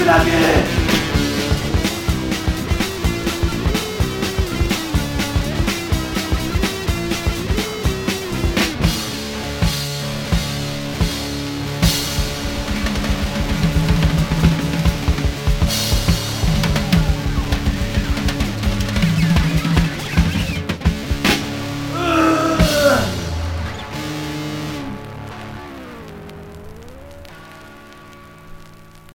谢大军